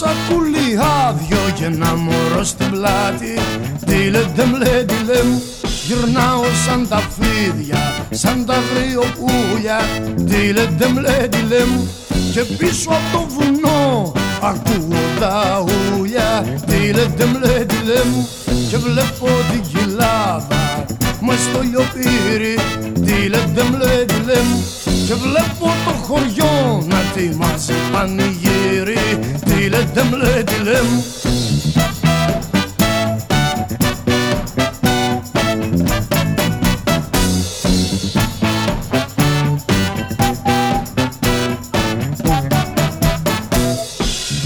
σακούλι άδειο και ένα μωρό στην πλάτη. Τίλεντεμ λέντιλεμ γυρνάω σαν τα φίδια σαν τα βριοπούλια. Τίλεντεμ λέντιλεμ και πίσω από το βουνό ακούω τα ούλια. Τίλεντεμ λέντιλεμ και βλέπω την κοιλάδα μες στο λιοπύρι. Τίλεντεμ λέντιλεμ και βλέπω το χωριό να τιμάσει πανηγύρι Τίλεντεμ λέντιλεμ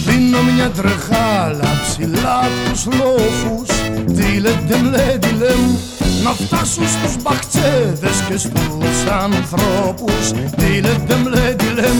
Δίνω μια τρεχάλα ψηλά τους λόφους Τίλεντεμ λέντιλεμ να φτάσουν στους μπαχτσέδες και στους ανθρώπους Τίλεντεμ λέντιλεμ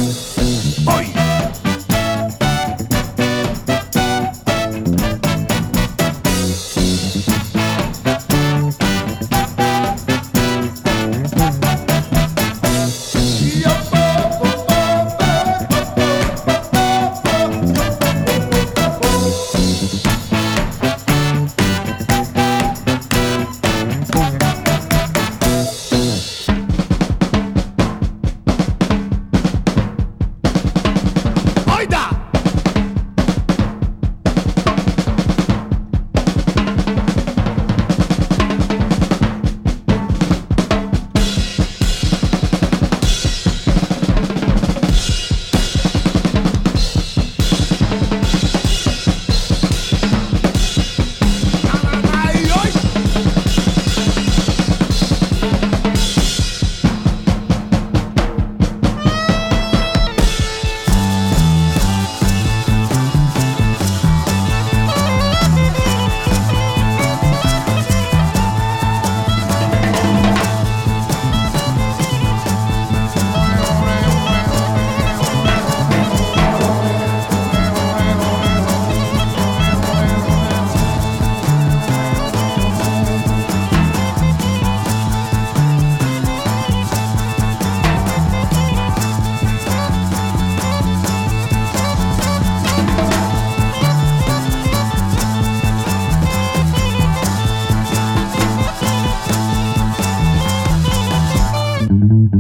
Ένα,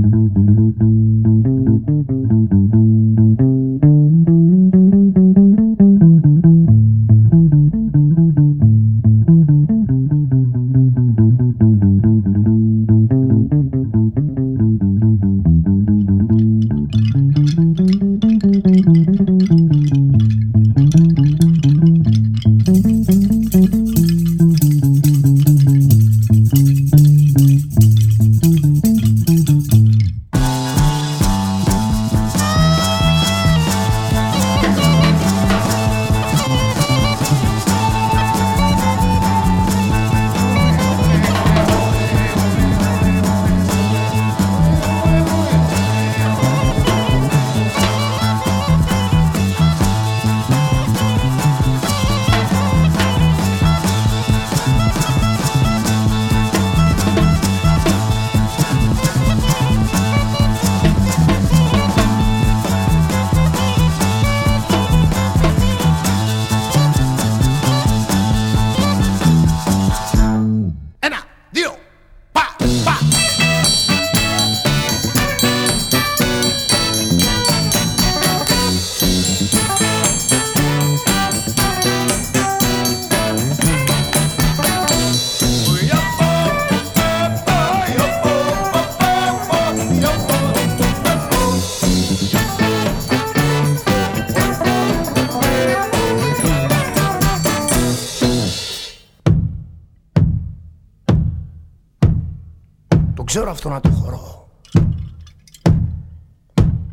ξέρω αυτό να το χωρώ.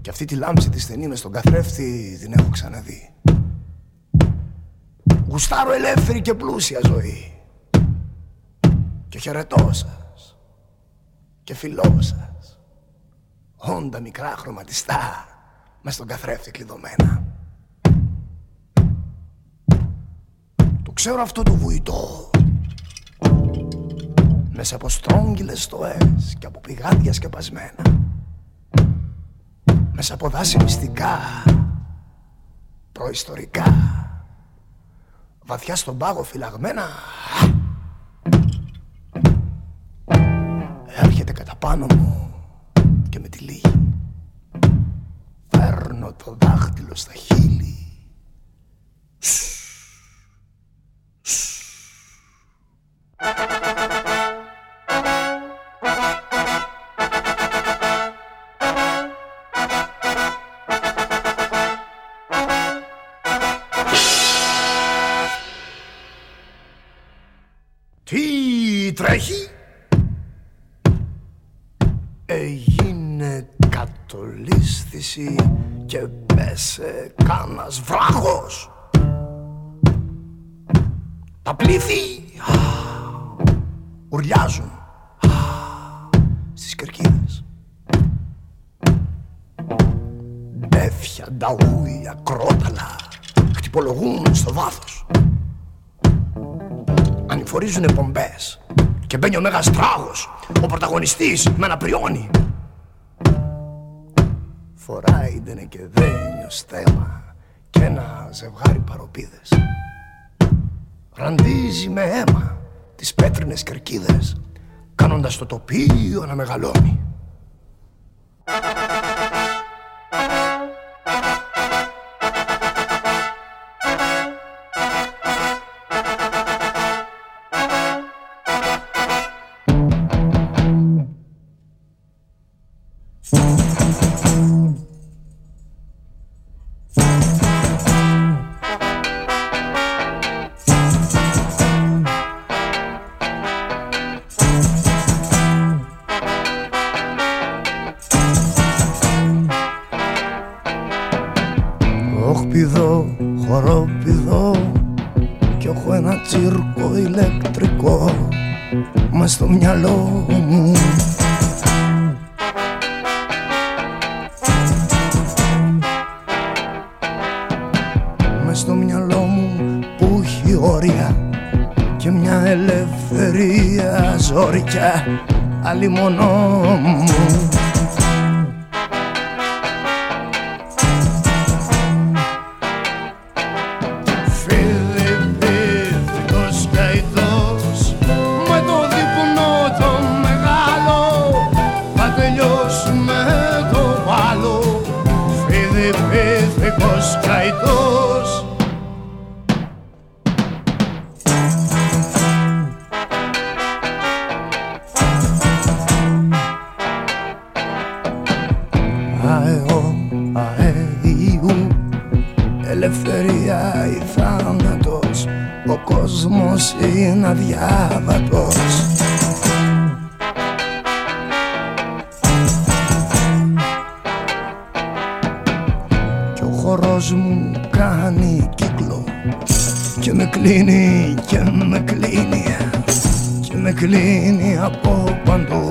Και αυτή τη λάμψη της στενή μες στον καθρέφτη την έχω ξαναδεί. Γουστάρω ελεύθερη και πλούσια ζωή. Και χαιρετώ σας. Και φιλώ σας. Όντα μικρά χρωματιστά μες στον καθρέφτη κλειδωμένα. Το ξέρω αυτό το βουητό μέσα από στρόγγυλες στοές και από πηγάδια σκεπασμένα. Μέσα από δάση μυστικά προϊστορικά. Βαθιά στον πάγο φυλαγμένα. Έρχεται κατά πάνω μου βράχος Τα πλήθη ουρλιάζουν στις κερκίδες. Ντέφια, νταούλια, κρόταλα χτυπολογούν στο βάθος. Ανηφορίζουν πομπές και μπαίνει ο Μέγας Τράγος, ο πρωταγωνιστής με ένα πριόνι. Φοράει δεν και δένιο στέμα. και ένα ζευγάρι παροπίδες. Ραντίζει με αίμα τις πέτρινες κερκίδες, κάνοντας το τοπίο να μεγαλώνει. Μυαλό μου. Μες στο μυαλό μου που έχει όρια Και μια ελευθερία ζόρικια Άλλη μόνο μου είναι αδιάβατος Κι ο χορός μου κάνει κύκλο Και με κλείνει και με κλείνει. Και με κλείνει από παντού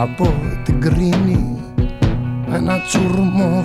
από την κρίνη ένα τσουρμό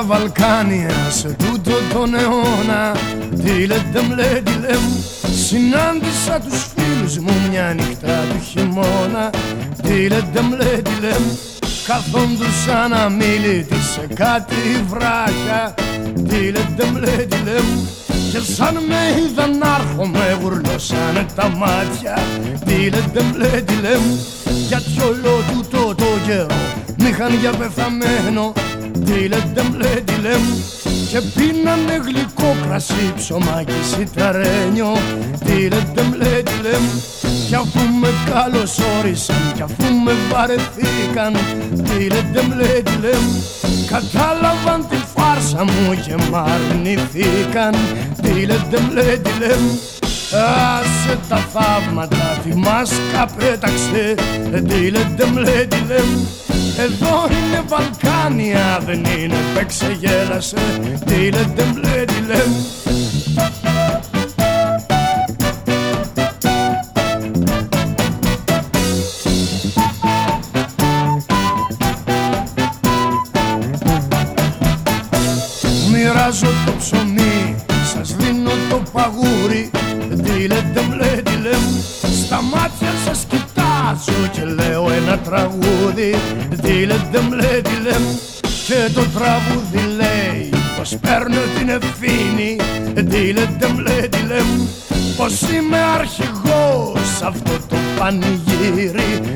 στα Βαλκάνιας σε τούτο τον αιώνα Τι λέτε μλέ, τι μου Συνάντησα τους φίλους μου μια νύχτα του χειμώνα. Τι λέτε μλέ, τι μου Καθόντουσαν αμήλυτοι σε κάτι βράχια. Τι λέτε μλέ, τι μου και σαν με είδαν να έρχομαι γουρλώσανε τα μάτια. Τι λέτε μπλε τι λέμε γιατί όλο τούτο το καιρό μ' είχαν για πεθαμένο Τι λέτε μπλε τι λέμε και πίνανε γλυκό κρασί ψωμάκι σιταρένιο. Τι λέτε μπλε τι λέμε κι αφού με καλωσόρισαν κι αφού με βαρεθήκαν Τι λέτε μπλε τι λέμε κατάλαβαν τη φάρσα μου και μ' αρνηθήκαν. Τι λέτε μπλε τι λέμε Άσε τα θαύματα, τη μάσκα πέταξε Τι λέτε μπλε τι λέμε εδώ είναι Βαλκάνια, δεν είναι παίξε γέλασε. Τι λέτε μπλε τι τραγούδι. Τι λέτε μπλε τι λέμε και το τραγούδι λέει πως παίρνω την ευθύνη. Τι λέτε μπλε τι λέμε πως είμαι αρχηγός αυτό το πανηγύρι. Τι λέτε μπλε